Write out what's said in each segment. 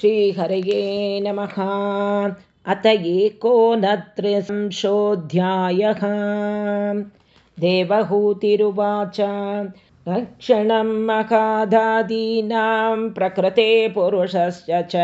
श्रीहरये नमः। अत एकोनत्रिंशोऽध्यायः देवहूतिरुवाच रक्षणं मखादादीनां प्रकृते पुरुषस्य च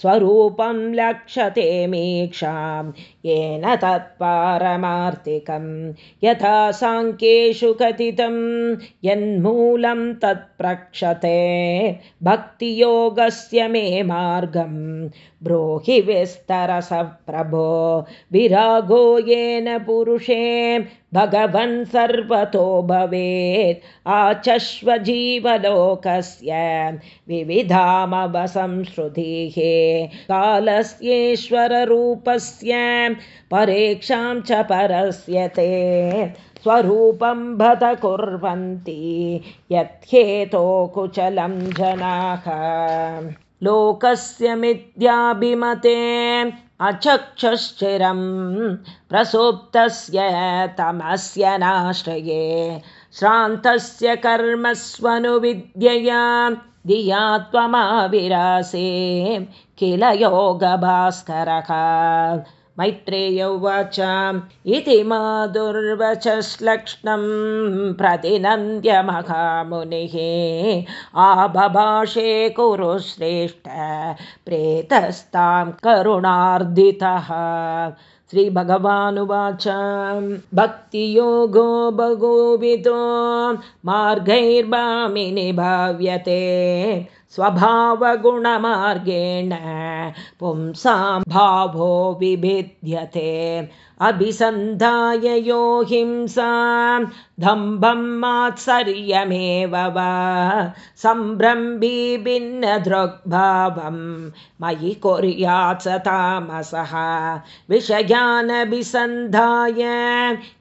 स्वरूपं लक्षते मीक्षां। येन तत्पारमार्तिकं यथा साङ्ख्येषु कथितं यन्मूलं तत्प्रक्षते भक्तियोगस्य मे मार्गं। ब्रोहि विस्तरस प्रभो विरागो येन पुरुषे भगवन् सर्वतो भवेत्। आचश्वजीवलोकस्य विविधामवसंश्रुतिः। कालस्येश्वररूपस्य परेक्षां च परस्य ते। स्वरूपं बत कुर्वन्ति यथेतो कुचलं जनाः। लोकस्य मिथ्याभिमते अचक्षश्चिरं प्रसुप्तस्य तमस्य नाश्रये श्रान्तस्य कर्मस्वनुविद्यया धिया त्वमाविरासे किल योगभास्करः मैत्रेय उवाच इति माधुर्वचश्लक्ष्णं प्रतिनन्द्य महामुनिः। आबभाषे कुरु श्रेष्ठ प्रेतस्तां करुणार्दितः। श्रीभगवानुवाच। भक्तियोगो भगोविदो मार्गैर्भामिनि भाव्यते स्वभावगुणमार्गेण पुंसां भावो विभिद्यते अभिसन्धाय यो हिंसां दम्भं मात्सर्यमेव वा सम्भ्रम्भी भिन्नदृग्भावं मयि कुर्यात् स तामसः। विषयानभिसन्धाय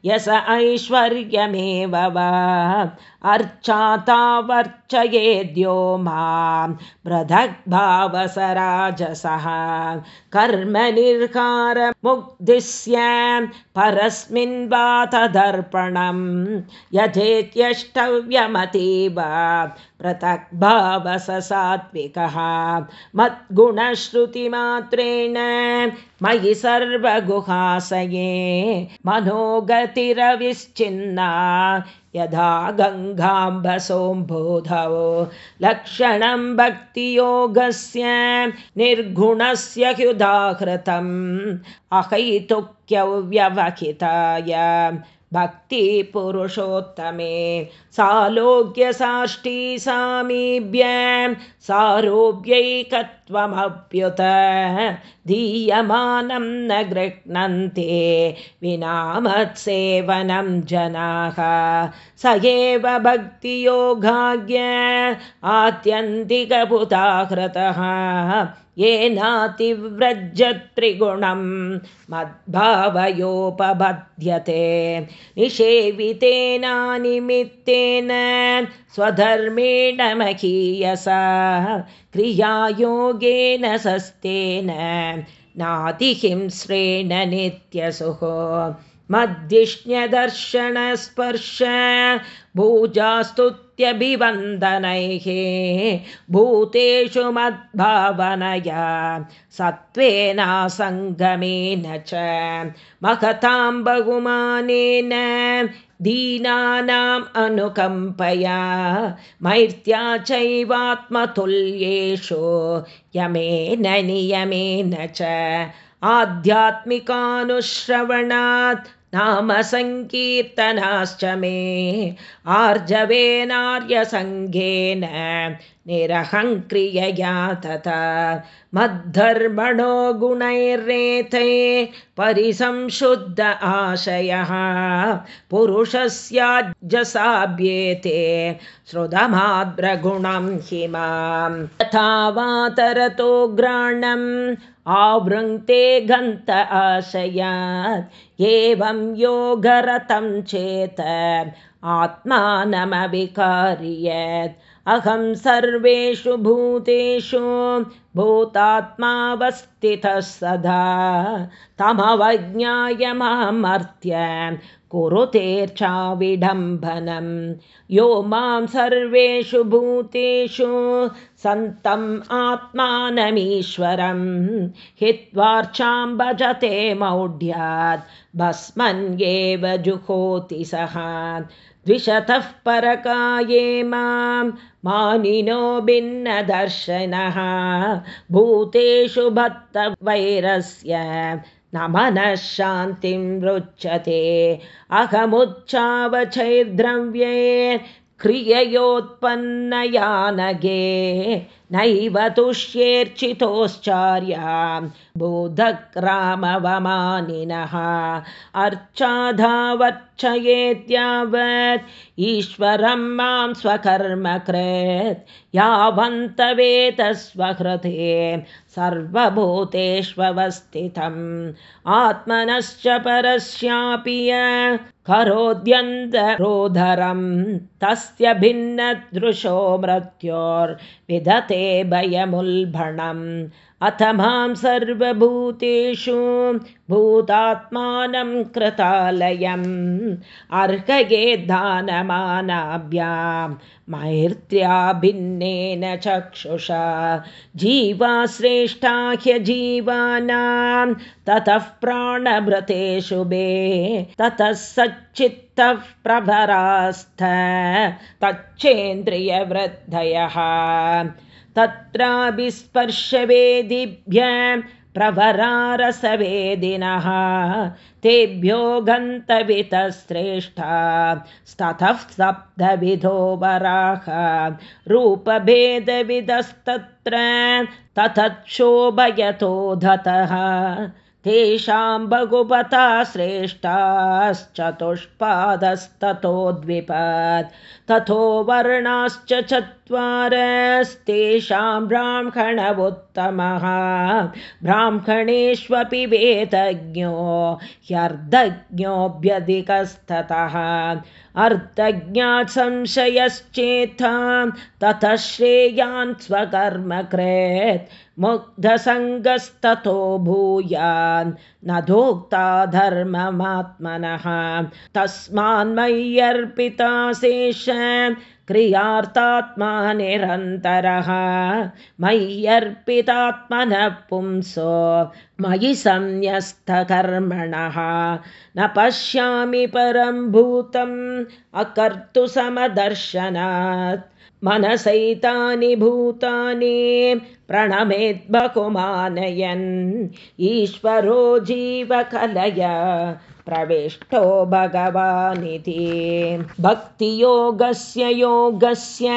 यस ऐश्वर्यमेव वा अर्चाता वर्चयेद्यो मां पृथग्भावसराजसः। कर्मनिर्कारमुग्दिश्य परस्मिन् वा तदर्पणं यथेत्यष्टव्यमतीव पृथग्भावस सात्विकः मद्गुणश्रुतिमात्रेण मयि सर्वगुहासये मनोगतिरविश्चिन्ना। यदा गङ्गाम्बसोऽम्बोधौ लक्षणं भक्तियोगस्य निर्गुणस्य ह्युदाहृतम् अहैतुक्यव्यवहिताय भक्तिपुरुषोत्तमे सालोक्यसाष्ठी सामीभ्य सारोग्यैकत्वमप्युत दीयमानं न गृह्णन्ते विनामत्सेवनं जनाः। स एव भक्तियोगाज्ञ आत्यन्तिकभुताहृतः येनातिव्रजत्रिगुणं मद्भावयोपबध्यते निषेवितेनानिमित्तेन स्वधर्मेण महीयसा क्रियायोगेन सस्तेन नातिहिंस्रेण नित्यसुः मद्दिष्ण्यदर्शनस्पर्श भूजास्तुत्यभिवन्दनैः भूतेषु मद्भावनया सत्त्वेनासङ्गमेन च महतां बहुमानेन दीनानाम् अनुकम्पया मैत्या चैवात्मतुल्येषु यमेन नियमेन च आध्यात्मिकानुश्रवणात् नाम सङ्कीर्तनाश्च मे आर्जवेनार्यसङ्गेन निरहङ्क्रियया तथा मद्धर्मणो गुणैर्रेते परिसंशुद्ध आशयः पुरुषस्याजसाभ्येते श्रुतमाद्रगुणं हि मां तथा वातरतो घ्राणम् आवृङ्क्ते गन्त आशयात् एवं योगरतं चेत् आत्मानमविकार्यत् अहं सर्वेषु भूतेषु भूतात्मावस्थितः सदा तमवज्ञाय मामर्त्य कुरुतेर्चाविडम्बनं यो मां सर्वेषु भूतेषु सन्तम् आत्मानमीश्वरं हित्वार्चां भजते मौढ्यात् भस्मन्येव जुहोति सः द्विषतः परकाये मां मानिनो भिन्नदर्शनः। भूतेषु भक्तवैरस्य न मनः शान्तिं रुच्यते। अहमुच्चावचैर्द्रव्ये क्रिययोत्पन्नया नगे नैव तुष्येर्चितोश्चार्यां बोधक्रामवमानिनः अर्चाधावर्चयेत्यावत् ईश्वरं मां स्वकर्मकृत् यावन्तवेतस्वहृते सर्वभूतेष्वस्थितम् आत्मनश्च परस्यापि य करोद्यन्तरोधरं तस्य भिन्नदृशो मृत्योर्विदते भयमुल्भणम्। अथ मां सर्वभूतेषु भूतात्मानं कृतालयम्। दानमानाभ्यां मैत्र्या भिन्नेन चक्षुषा। जीवा श्रेष्ठा ह्यजीवानां ततः प्राणभृते शुभे ततः सच्चित्तः प्रभरास्थ तच्चेन्द्रियवृद्धयः तत्राभिस्पर्शवेदिभ्य प्रवरारसवेदिनः। तेभ्यो गन्तवितश्रेष्ठा स्ततः सप्तविधो वराः। रूपभेदविदस्तत्र ततच्छोभयतो धतः। तेषां भगुपता श्रेष्ठाश्चतुष्पादस्ततो द्विपत्। ततो वर्णाश्च चत्वारस्तेषां ब्राह्मणवोत्तमः ब्राह्मणेष्वपि वेदज्ञो ह्यर्धज्ञोऽभ्यधिकस्ततः अर्धज्ञात् संशयश्चेतां ततः श्रेयान् स्वकर्मकृत् मुग्धसङ्गस्ततो भूयान् न धोक्ता धर्ममात्मनः। तस्मान्मय्यर्पिता शेष क्रियार्थात्मा निरन्तरः मय्यर्पितात्मनः पुंसो मयि संन्यस्तकर्मणः। न पश्यामि परं भूतम् अकर्तुसमदर्शनात् मनसैतानि भूतानि प्रणमेद्बकुमानयन् ईश्वरो जीवकलय प्रविष्टो भगवानिति भक्तियोगस्य योगस्य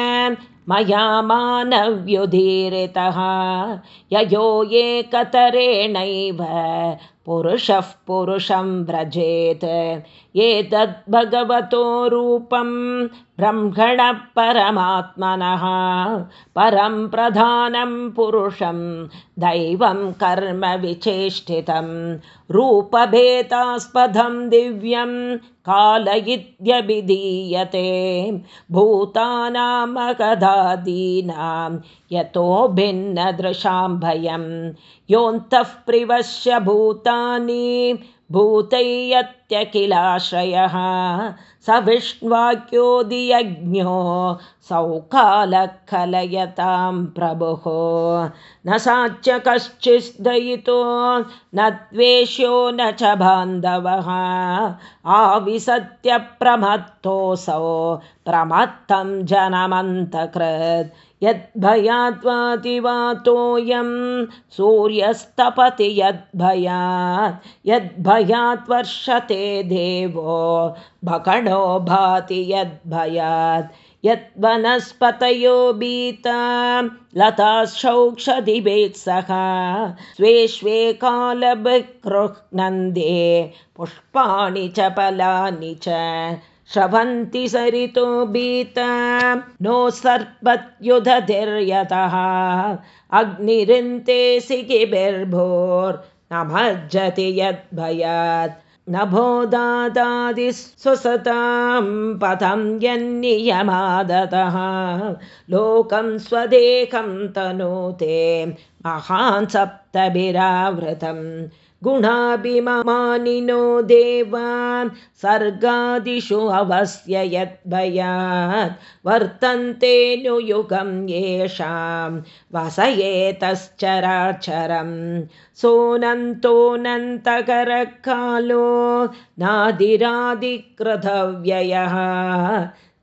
मया मानव्युदीरितः। ययो एकतरेणैव पुरुषः पुरुषं व्रजेत्। एतद्भगवतो रूपं ब्रह्मणः परमात्मनः। परं प्रधानं पुरुषं दैवं कर्म विचेष्टितं। रूपभेदास्पदं दिव्यं काल इत्यभिधीयते भूतानामकदादीनां यतो भिन्नदृशां भयं योऽन्तः प्रिवश्य भूतानि भूतैयत्यखिलाश्रयः। स सौकालकलयतां प्रभुः। न साच्च कश्चिद्दयितो न द्वेष्यो न च बान्धवः। आविसत्यप्रमत्तोऽसौ प्रमत्तं जनमन्तकृत्। यद्भयाद्वातिवातोऽयं सूर्यस्तपति यद्भयात् यद्भयात् वर्षते देवो भकणो भाति यद्भयात् यद्वनस्पतयो बीता लताशौक्षधिभेत्सः स्वे स्वे कालभिक्रुह्नन्दे पुष्पाणि च फलानि च श्रवन्ति सरितो बीता। नो सर्पत्युदधिर्यतः अग्निरिन्ते सिगिभिर्भोर्नमज्जति यद्भयात् नभो दादादिस्वसतां पथं यन्नियमादतः। लोकं स्वदेकं तनूते महान् सप्तभिरावृतं गुणाभिमानिनो देवान् सर्गादिषु अवस्य यद्भयात् वर्तन्ते नु युगं येषां वसयेतश्चराचरं सोऽनन्तोऽनन्तकरकालो नादिरादिकृतव्ययः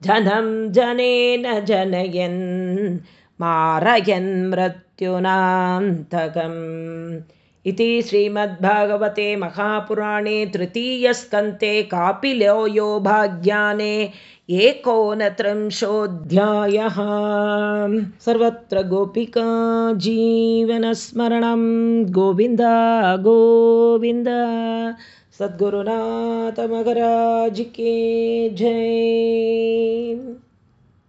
जनं जनेन जनयन् मारयन् मृत्युनान्तकम् इति श्रीमद्भागवते महापुराणे तृतीयस्कन्ते कापिलो भाग्याने एकोनत्रिंशोऽध्यायः। सर्वत्र गोपिका जीवनस्मरणं। गोविन्द गोविन्द। सद्गुरुनाथमगराजिके जय